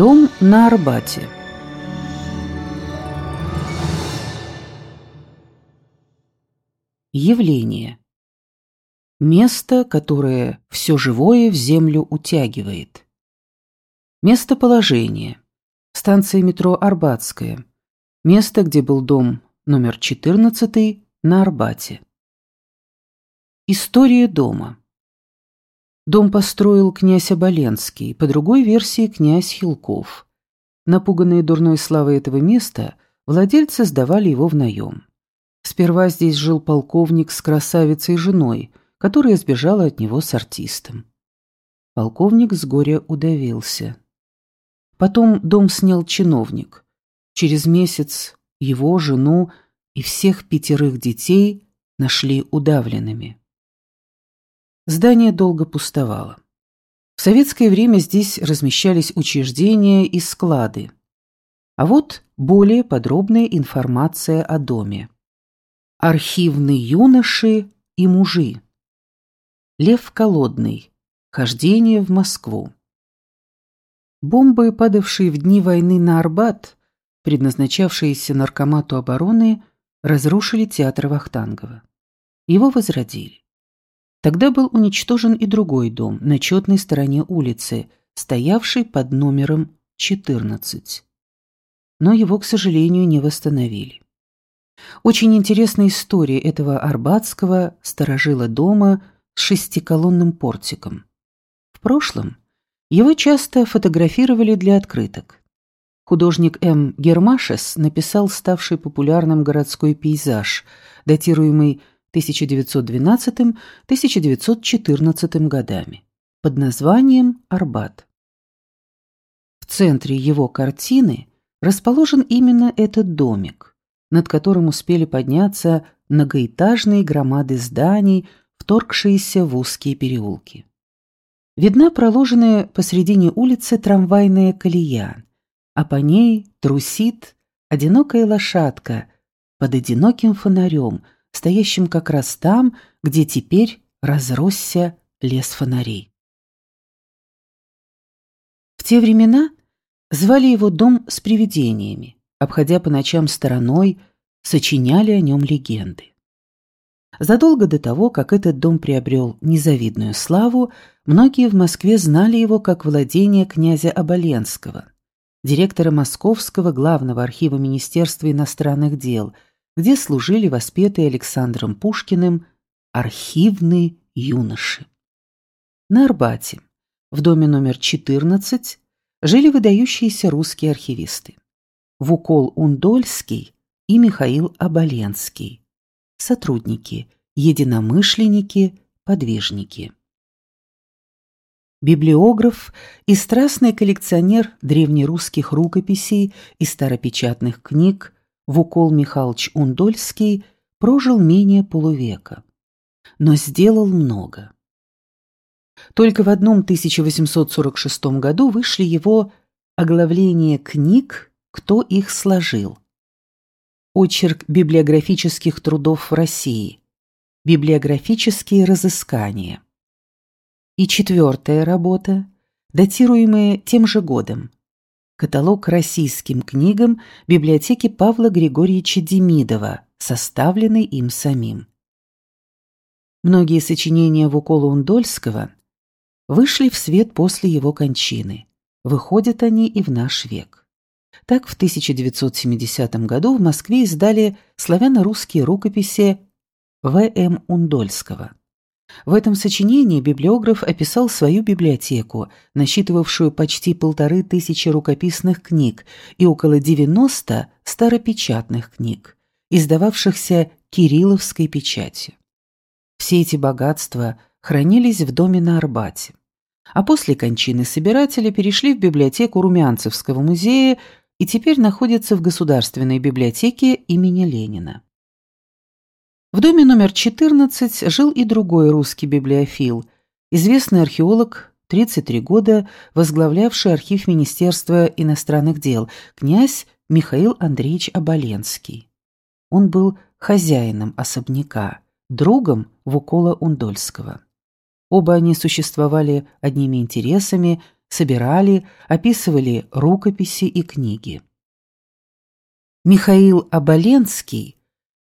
Дом на Арбате. Явление. Место, которое все живое в землю утягивает. Местоположение. Станция метро Арбатская. Место, где был дом номер 14 на Арбате. История дома. Дом построил князь Оболенский, по другой версии князь Хилков. Напуганные дурной славой этого места, владельцы сдавали его в наем. Сперва здесь жил полковник с красавицей женой, которая сбежала от него с артистом. Полковник с горя удавился. Потом дом снял чиновник. Через месяц его, жену и всех пятерых детей нашли удавленными. Здание долго пустовало. В советское время здесь размещались учреждения и склады. А вот более подробная информация о доме. Архивные юноши и мужи. Лев Колодный. Хождение в Москву. Бомбы, падавшие в дни войны на Арбат, предназначавшиеся наркомату обороны, разрушили театр Вахтангова. Его возродили. Тогда был уничтожен и другой дом на четной стороне улицы, стоявший под номером 14. Но его, к сожалению, не восстановили. Очень интересная история этого арбатского сторожила дома с шестиколонным портиком. В прошлом его часто фотографировали для открыток. Художник М. Гермашес написал ставший популярным городской пейзаж, датируемый 1912-1914 годами под названием «Арбат». В центре его картины расположен именно этот домик, над которым успели подняться многоэтажные громады зданий, вторгшиеся в узкие переулки. Видна проложенная посредине улицы трамвайная колея, а по ней трусит одинокая лошадка под одиноким фонарем – стоящим как раз там, где теперь разросся лес фонарей. В те времена звали его дом с привидениями, обходя по ночам стороной, сочиняли о нем легенды. Задолго до того, как этот дом приобрел незавидную славу, многие в Москве знали его как владение князя Оболенского, директора Московского главного архива Министерства иностранных дел – где служили воспетые Александром Пушкиным архивные юноши. На Арбате, в доме номер 14, жили выдающиеся русские архивисты. Вукол Ундольский и Михаил Оболенский. Сотрудники, единомышленники, подвижники. Библиограф и страстный коллекционер древнерусских рукописей и старопечатных книг Вукол Михайлович Ундольский прожил менее полувека, но сделал много. Только в одном 1846 году вышли его оглавление книг «Кто их сложил», очерк библиографических трудов в России, библиографические разыскания. И четвертая работа, датируемая тем же годом, каталог российским книгам библиотеки Павла Григорьевича Демидова, составленный им самим. Многие сочинения Вукола Ундольского вышли в свет после его кончины. Выходят они и в наш век. Так в 1970 году в Москве издали славяно-русские рукописи В.М. Ундольского. В этом сочинении библиограф описал свою библиотеку, насчитывавшую почти полторы тысячи рукописных книг и около 90 старопечатных книг, издававшихся кирилловской печатью. Все эти богатства хранились в доме на Арбате, а после кончины собирателя перешли в библиотеку Румянцевского музея и теперь находятся в Государственной библиотеке имени Ленина. В доме номер 14 жил и другой русский библиофил, известный археолог, 33 года, возглавлявший архив Министерства иностранных дел, князь Михаил Андреевич Оболенский. Он был хозяином особняка, другом Вукола Ундольского. Оба они существовали одними интересами, собирали, описывали рукописи и книги. Михаил Оболенский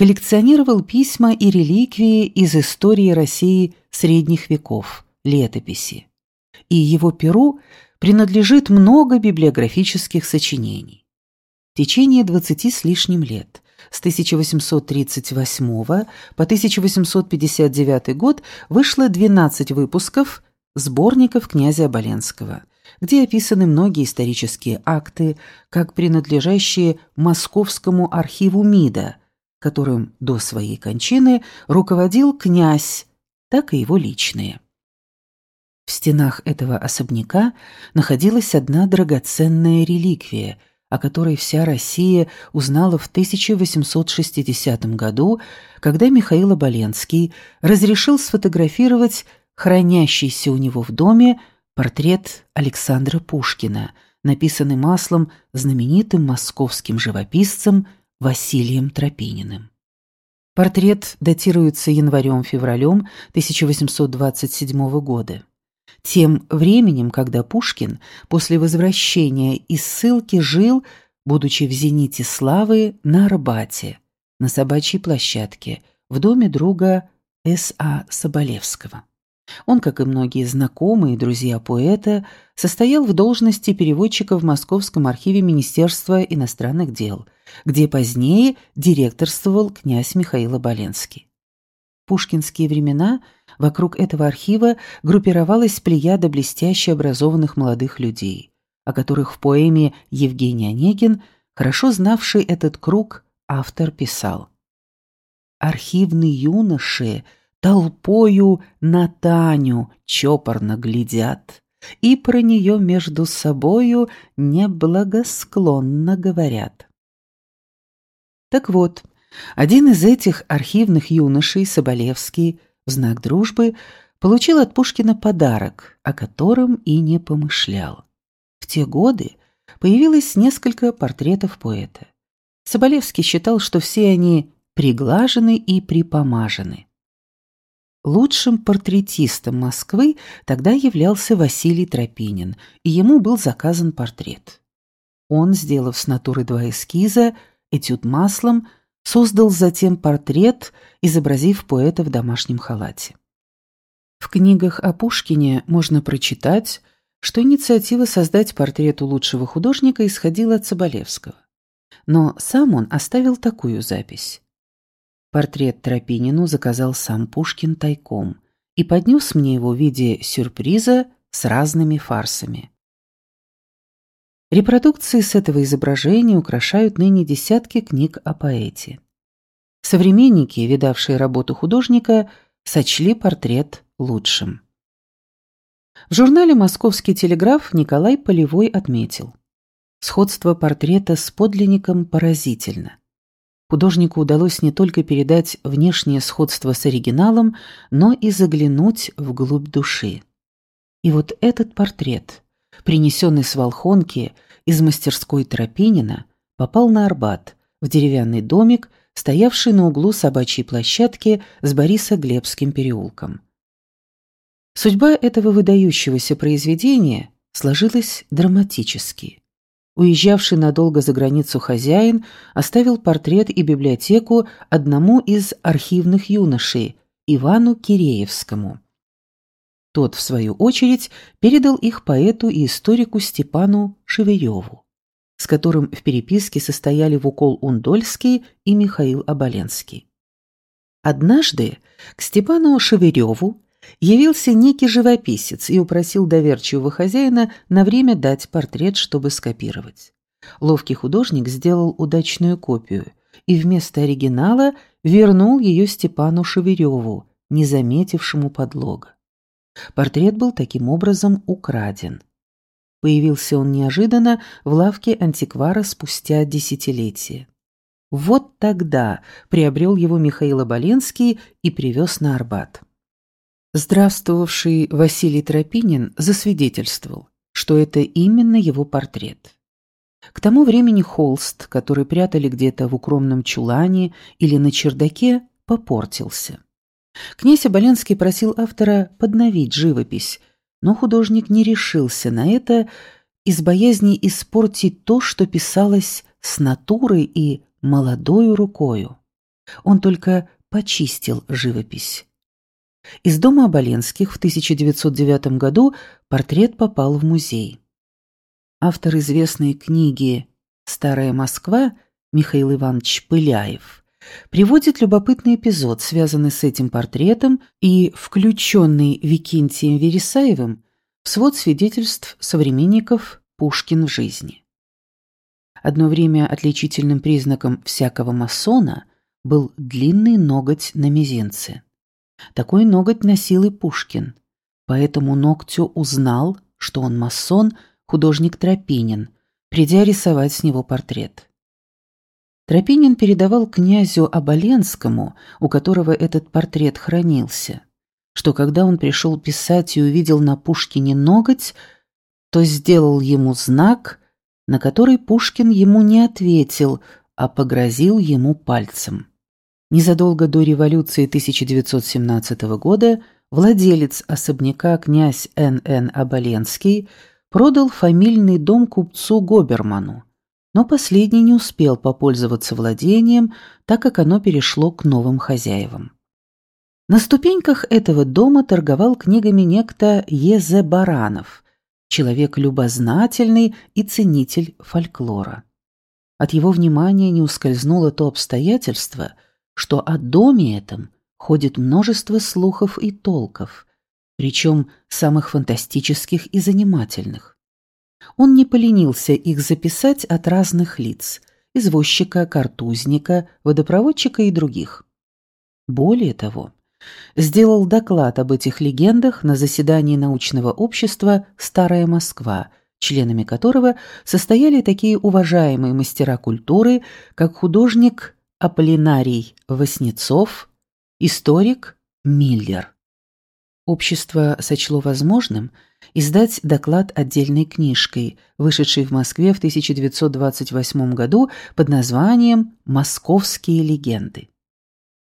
коллекционировал письма и реликвии из истории России средних веков, летописи. И его перу принадлежит много библиографических сочинений. В течение двадцати с лишним лет, с 1838 по 1859 год, вышло 12 выпусков сборников князя Оболенского – где описаны многие исторические акты, как принадлежащие Московскому архиву МИДа, которым до своей кончины руководил князь, так и его личные. В стенах этого особняка находилась одна драгоценная реликвия, о которой вся Россия узнала в 1860 году, когда Михаил Оболенский разрешил сфотографировать хранящийся у него в доме Портрет Александра Пушкина, написанный маслом знаменитым московским живописцем Василием Тропининым. Портрет датируется январем-февралем 1827 года. Тем временем, когда Пушкин после возвращения из ссылки жил, будучи в зените славы, на Арбате, на собачьей площадке, в доме друга С.А. Соболевского. Он, как и многие знакомые и друзья поэта, состоял в должности переводчика в Московском архиве Министерства иностранных дел, где позднее директорствовал князь Михаил Оболенский. В пушкинские времена вокруг этого архива группировалась плеяда блестяще образованных молодых людей, о которых в поэме Евгений Онегин, хорошо знавший этот круг, автор писал. «Архивные юноши — толпою на Таню чопорно глядят и про нее между собою неблагосклонно говорят. Так вот, один из этих архивных юношей, Соболевский, в знак дружбы, получил от Пушкина подарок, о котором и не помышлял. В те годы появилось несколько портретов поэта. Соболевский считал, что все они приглажены и припомажены. Лучшим портретистом Москвы тогда являлся Василий Тропинин, и ему был заказан портрет. Он, сделав с натуры два эскиза, этюд маслом, создал затем портрет, изобразив поэта в домашнем халате. В книгах о Пушкине можно прочитать, что инициатива создать портрет у лучшего художника исходила от Соболевского. Но сам он оставил такую запись. Портрет Тропинину заказал сам Пушкин тайком и поднес мне его в виде сюрприза с разными фарсами. Репродукции с этого изображения украшают ныне десятки книг о поэте. Современники, видавшие работу художника, сочли портрет лучшим. В журнале «Московский телеграф» Николай Полевой отметил. Сходство портрета с подлинником поразительно. Художнику удалось не только передать внешнее сходство с оригиналом, но и заглянуть вглубь души. И вот этот портрет, принесенный с Волхонки из мастерской Тропинина, попал на Арбат, в деревянный домик, стоявший на углу собачьей площадки с Бориса-Глебским переулком. Судьба этого выдающегося произведения сложилась драматически. Уезжавший надолго за границу хозяин оставил портрет и библиотеку одному из архивных юношей, Ивану Киреевскому. Тот, в свою очередь, передал их поэту и историку Степану Шевелеву, с которым в переписке состояли Вукол Ундольский и Михаил Оболенский. Однажды к Степану Шевереву явился некий живописец и упросил доверчивого хозяина на время дать портрет, чтобы скопировать. Ловкий художник сделал удачную копию и вместо оригинала вернул ее Степану Шевереву, не заметившему подлога. Портрет был таким образом украден. Появился он неожиданно в лавке антиквара спустя десятилетия. Вот тогда приобрел его Михаил Оболенский и привез на Арбат. Здравствовавший Василий Тропинин засвидетельствовал, что это именно его портрет. К тому времени холст, который прятали где-то в укромном чулане или на чердаке, попортился. Князь Оболенский просил автора подновить живопись, Но художник не решился на это из боязни испортить то, что писалось с натурой и молодою рукою. Он только почистил живопись. Из дома Оболенских в 1909 году портрет попал в музей. Автор известной книги «Старая Москва» Михаил Иванович Пыляев приводит любопытный эпизод, связанный с этим портретом и включенный Викентием Вересаевым в свод свидетельств современников Пушкин в жизни. Одно время отличительным признаком всякого масона был длинный ноготь на мизинце. Такой ноготь носил и Пушкин, поэтому ногтю узнал, что он масон, художник Тропинин, придя рисовать с него портрет. Тропинин передавал князю Оболенскому, у которого этот портрет хранился, что когда он пришел писать и увидел на Пушкине ноготь, то сделал ему знак, на который Пушкин ему не ответил, а погрозил ему пальцем. Незадолго до революции 1917 года владелец особняка князь Н.Н. Оболенский продал фамильный дом купцу Гоберману, но последний не успел попользоваться владением, так как оно перешло к новым хозяевам. На ступеньках этого дома торговал книгами некто Езе Баранов, человек любознательный и ценитель фольклора. От его внимания не ускользнуло то обстоятельство – что о доме этом ходит множество слухов и толков, причем самых фантастических и занимательных. Он не поленился их записать от разных лиц – извозчика, картузника, водопроводчика и других. Более того, сделал доклад об этих легендах на заседании научного общества «Старая Москва», членами которого состояли такие уважаемые мастера культуры, как художник Аполлинарий Васнецов, историк Миллер. Общество сочло возможным издать доклад отдельной книжкой, вышедшей в Москве в 1928 году под названием «Московские легенды».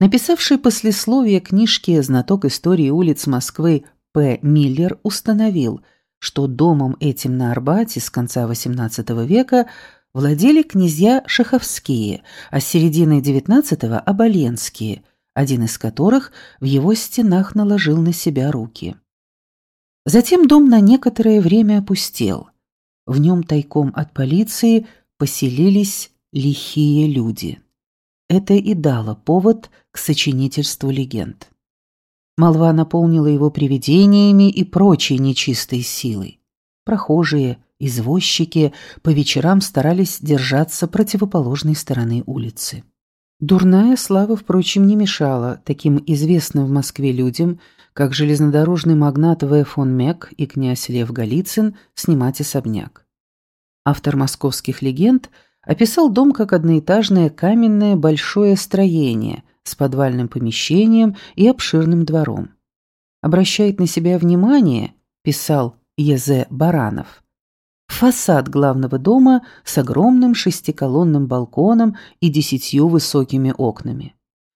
Написавший послесловие книжки знаток истории улиц Москвы П. Миллер установил, что домом этим на Арбате с конца XVIII века – владели князья Шаховские, а с середины XIX – Оболенские, один из которых в его стенах наложил на себя руки. Затем дом на некоторое время опустел. В нем тайком от полиции поселились лихие люди. Это и дало повод к сочинительству легенд. Молва наполнила его привидениями и прочей нечистой силой. Прохожие – Извозчики по вечерам старались держаться противоположной стороны улицы. Дурная слава, впрочем, не мешала таким известным в Москве людям, как железнодорожный магнат В. фон Мек и князь Лев Голицын, снимать особняк. Автор московских легенд описал дом как одноэтажное каменное большое строение с подвальным помещением и обширным двором. Обращает на себя внимание, писал Езе Баранов, фасад главного дома с огромным шестиколонным балконом и десятью высокими окнами.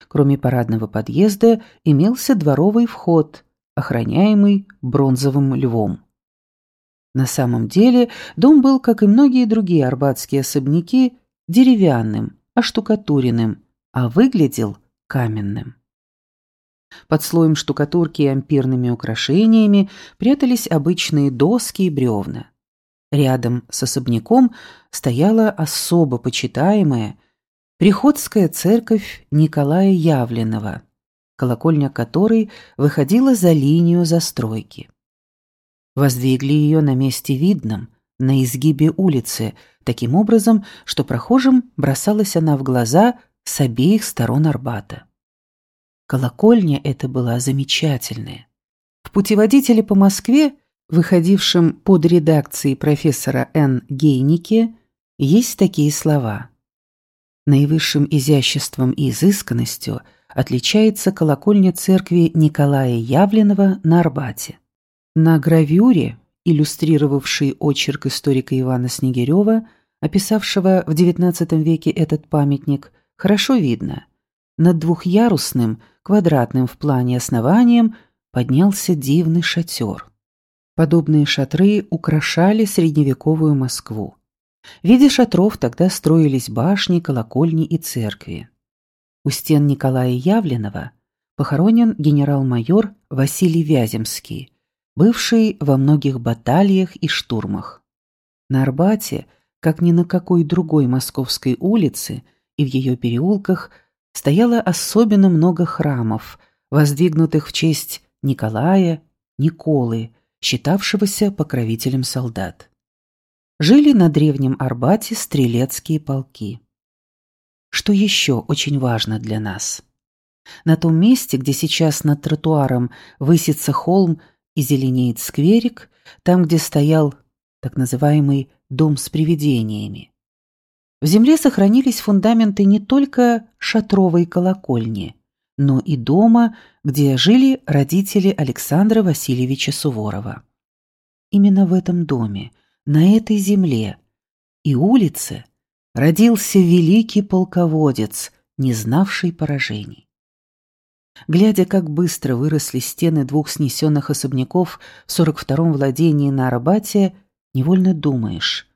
Кроме парадного подъезда имелся дворовый вход, охраняемый бронзовым львом. На самом деле дом был, как и многие другие арбатские особняки, деревянным, оштукатуренным, а выглядел каменным. Под слоем штукатурки и ампирными украшениями прятались обычные доски и бревна. Рядом с особняком стояла особо почитаемая Приходская церковь Николая Явленного, колокольня которой выходила за линию застройки. Воздвигли ее на месте видном, на изгибе улицы, таким образом, что прохожим бросалась она в глаза с обеих сторон Арбата. Колокольня эта была замечательная. В путеводителе по Москве выходившем под редакцией профессора Н. Гейнике, есть такие слова. Наивысшим изяществом и изысканностью отличается колокольня церкви Николая Явленова на Арбате. На гравюре, иллюстрировавшей очерк историка Ивана Снегирева, описавшего в XIX веке этот памятник, хорошо видно. Над двухъярусным, квадратным в плане основанием поднялся дивный шатер. Подобные шатры украшали средневековую Москву. В виде шатров тогда строились башни, колокольни и церкви. У стен Николая Явленова похоронен генерал-майор Василий Вяземский, бывший во многих баталиях и штурмах. На Арбате, как ни на какой другой московской улице и в ее переулках, стояло особенно много храмов, воздвигнутых в честь Николая, Николы, считавшегося покровителем солдат. Жили на древнем Арбате стрелецкие полки. Что еще очень важно для нас? На том месте, где сейчас над тротуаром высится холм и зеленеет скверик, там, где стоял так называемый «дом с привидениями». В земле сохранились фундаменты не только шатровой колокольни, но и дома, где жили родители Александра Васильевича Суворова. Именно в этом доме, на этой земле и улице родился великий полководец, не знавший поражений. Глядя, как быстро выросли стены двух снесенных особняков в 42-м владении на Арбате, невольно думаешь,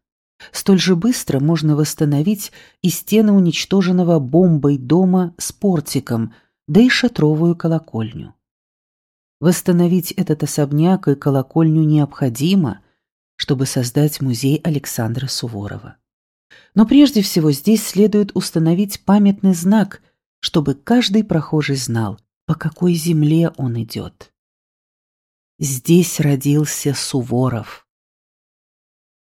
столь же быстро можно восстановить и стены уничтоженного бомбой дома с портиком, да и шатровую колокольню. Восстановить этот особняк и колокольню необходимо, чтобы создать музей Александра Суворова. Но прежде всего здесь следует установить памятный знак, чтобы каждый прохожий знал, по какой земле он идет. Здесь родился Суворов.